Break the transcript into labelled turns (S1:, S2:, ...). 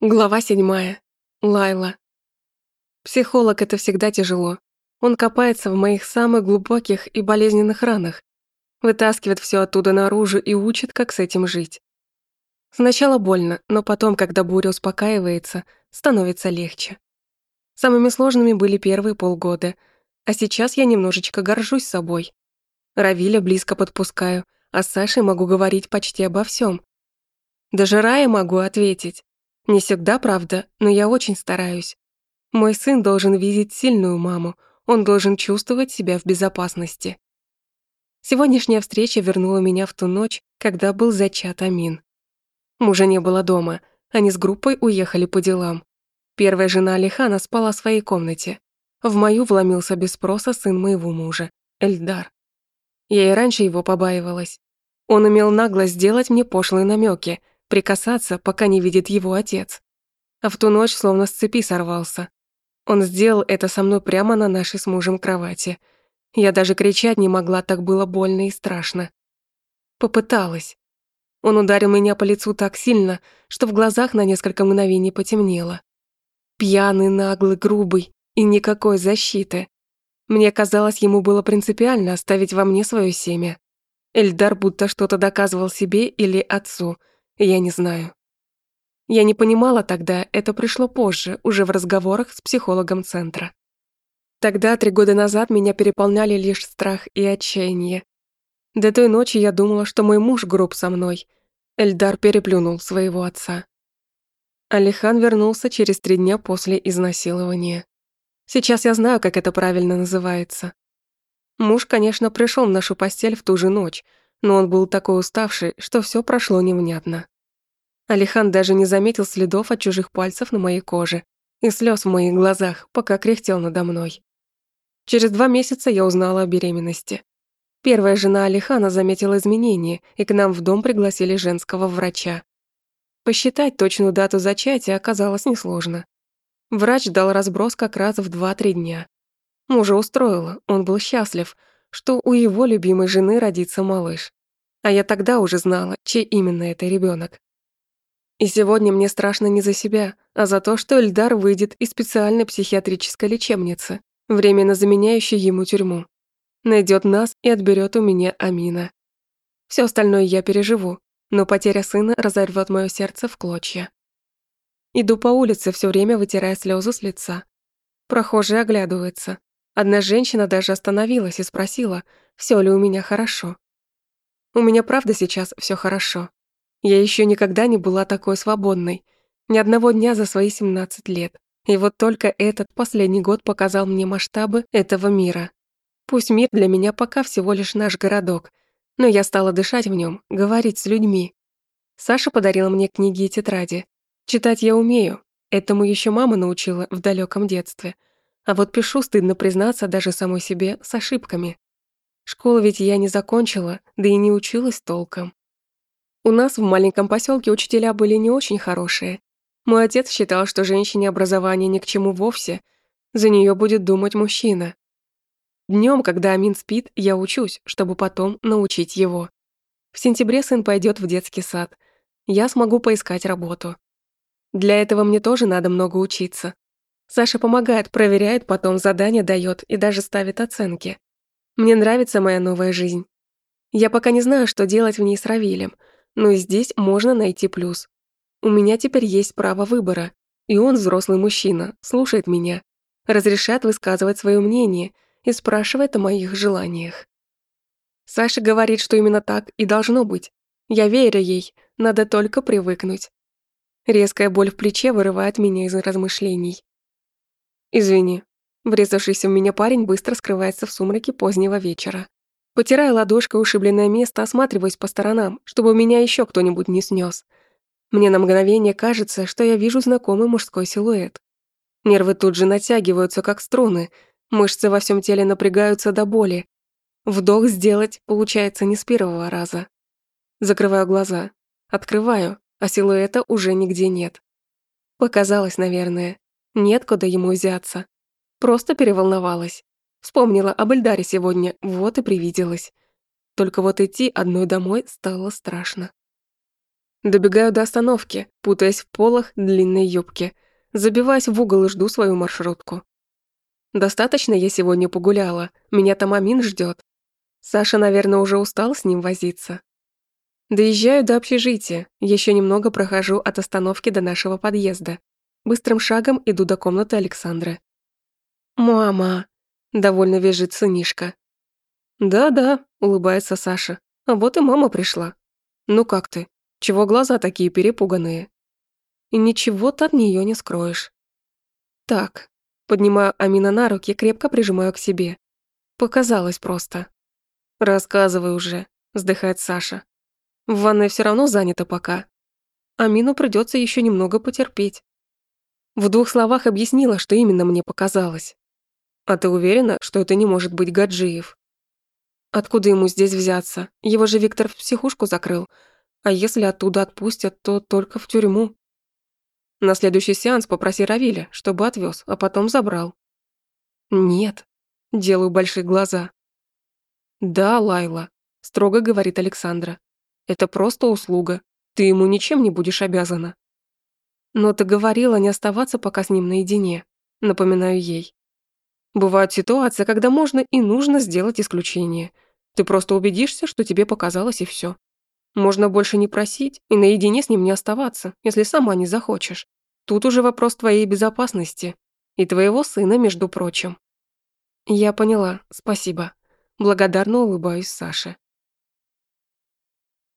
S1: Глава седьмая. Лайла. Психолог — это всегда тяжело. Он копается в моих самых глубоких и болезненных ранах, вытаскивает все оттуда наружу и учит, как с этим жить. Сначала больно, но потом, когда буря успокаивается, становится легче. Самыми сложными были первые полгода, а сейчас я немножечко горжусь собой. Равиля близко подпускаю, а с Сашей могу говорить почти обо всем. Даже Рае могу ответить. Не всегда, правда, но я очень стараюсь. Мой сын должен видеть сильную маму, он должен чувствовать себя в безопасности. Сегодняшняя встреча вернула меня в ту ночь, когда был зачат Амин. Мужа не было дома, они с группой уехали по делам. Первая жена Алихана спала в своей комнате. В мою вломился без спроса сын моего мужа, Эльдар. Я и раньше его побаивалась. Он имел наглость сделать мне пошлые намеки, прикасаться, пока не видит его отец. А в ту ночь словно с цепи сорвался. Он сделал это со мной прямо на нашей с мужем кровати. Я даже кричать не могла, так было больно и страшно. Попыталась. Он ударил меня по лицу так сильно, что в глазах на несколько мгновений потемнело. Пьяный, наглый, грубый и никакой защиты. Мне казалось, ему было принципиально оставить во мне свое семя. Эльдар будто что-то доказывал себе или отцу – я не знаю. Я не понимала тогда, это пришло позже, уже в разговорах с психологом центра. Тогда, три года назад, меня переполняли лишь страх и отчаяние. До той ночи я думала, что мой муж груб со мной. Эльдар переплюнул своего отца. Алихан вернулся через три дня после изнасилования. Сейчас я знаю, как это правильно называется. Муж, конечно, пришел в нашу постель в ту же ночь, но он был такой уставший, что все прошло невнятно. Алихан даже не заметил следов от чужих пальцев на моей коже и слез в моих глазах, пока кряхтел надо мной. Через два месяца я узнала о беременности. Первая жена Алихана заметила изменения, и к нам в дом пригласили женского врача. Посчитать точную дату зачатия оказалось несложно. Врач дал разброс как раз в 2-3 дня. Мужа устроило, он был счастлив, что у его любимой жены родится малыш. А я тогда уже знала, чей именно это ребенок. И сегодня мне страшно не за себя, а за то, что Эльдар выйдет из специальной психиатрической лечебницы, временно заменяющей ему тюрьму. Найдет нас и отберет у меня Амина. Все остальное я переживу, но потеря сына разорвет мое сердце в клочья. Иду по улице, все время вытирая слезы с лица. Прохожие оглядываются. Одна женщина даже остановилась и спросила, все ли у меня хорошо. У меня правда сейчас все хорошо. Я еще никогда не была такой свободной. Ни одного дня за свои 17 лет. И вот только этот последний год показал мне масштабы этого мира. Пусть мир для меня пока всего лишь наш городок, но я стала дышать в нем, говорить с людьми. Саша подарила мне книги и тетради. Читать я умею. Этому еще мама научила в далеком детстве. А вот пишу, стыдно признаться даже самой себе, с ошибками. Школу ведь я не закончила, да и не училась толком. У нас в маленьком поселке учителя были не очень хорошие. Мой отец считал, что женщине образование ни к чему вовсе, за нее будет думать мужчина. Днем, когда Амин спит, я учусь, чтобы потом научить его. В сентябре сын пойдет в детский сад. Я смогу поискать работу. Для этого мне тоже надо много учиться. Саша помогает, проверяет, потом задания дает и даже ставит оценки. Мне нравится моя новая жизнь. Я пока не знаю, что делать в ней с Равилем, но и здесь можно найти плюс. У меня теперь есть право выбора, и он взрослый мужчина, слушает меня, разрешает высказывать свое мнение и спрашивает о моих желаниях. Саша говорит, что именно так и должно быть. Я верю ей, надо только привыкнуть. Резкая боль в плече вырывает меня из размышлений. «Извини, Врезавшийся в меня парень быстро скрывается в сумраке позднего вечера. Потирая ладошкой ушибленное место, осматриваюсь по сторонам, чтобы меня еще кто-нибудь не снес. Мне на мгновение кажется, что я вижу знакомый мужской силуэт. Нервы тут же натягиваются, как струны, мышцы во всем теле напрягаются до боли. Вдох сделать получается не с первого раза. Закрываю глаза. Открываю, а силуэта уже нигде нет. Показалось, наверное. Нет куда ему взяться. Просто переволновалась. Вспомнила об Эльдаре сегодня, вот и привиделась. Только вот идти одной домой стало страшно. Добегаю до остановки, путаясь в полах длинной юбки. Забиваясь в угол и жду свою маршрутку. Достаточно я сегодня погуляла. Меня там Амин ждет. Саша, наверное, уже устал с ним возиться. Доезжаю до общежития, еще немного прохожу от остановки до нашего подъезда. Быстрым шагом иду до комнаты Александра. «Мама!» – довольно вяжет сынишка. «Да-да», – улыбается Саша. «А вот и мама пришла. Ну как ты? Чего глаза такие перепуганные?» И ничего ты от нее не скроешь. Так, поднимаю Амина на руки, крепко прижимаю к себе. Показалось просто. Рассказывай уже, вздыхает Саша. В ванной все равно занято пока. Амину придется еще немного потерпеть. В двух словах объяснила, что именно мне показалось. А ты уверена, что это не может быть Гаджиев? Откуда ему здесь взяться? Его же Виктор в психушку закрыл. А если оттуда отпустят, то только в тюрьму. На следующий сеанс попроси Равиля, чтобы отвез, а потом забрал. Нет. Делаю большие глаза. Да, Лайла, строго говорит Александра. Это просто услуга. Ты ему ничем не будешь обязана. Но ты говорила не оставаться пока с ним наедине, напоминаю ей. Бывают ситуации, когда можно и нужно сделать исключение. Ты просто убедишься, что тебе показалось и все. Можно больше не просить и наедине с ним не оставаться, если сама не захочешь. Тут уже вопрос твоей безопасности. И твоего сына, между прочим. Я поняла, спасибо. Благодарно улыбаюсь Саше.